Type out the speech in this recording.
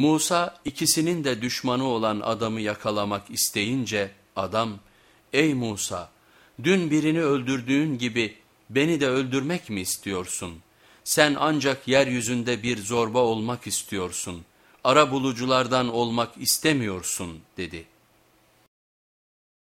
Musa ikisinin de düşmanı olan adamı yakalamak isteyince adam, ''Ey Musa, dün birini öldürdüğün gibi beni de öldürmek mi istiyorsun? Sen ancak yeryüzünde bir zorba olmak istiyorsun, ara buluculardan olmak istemiyorsun.'' dedi.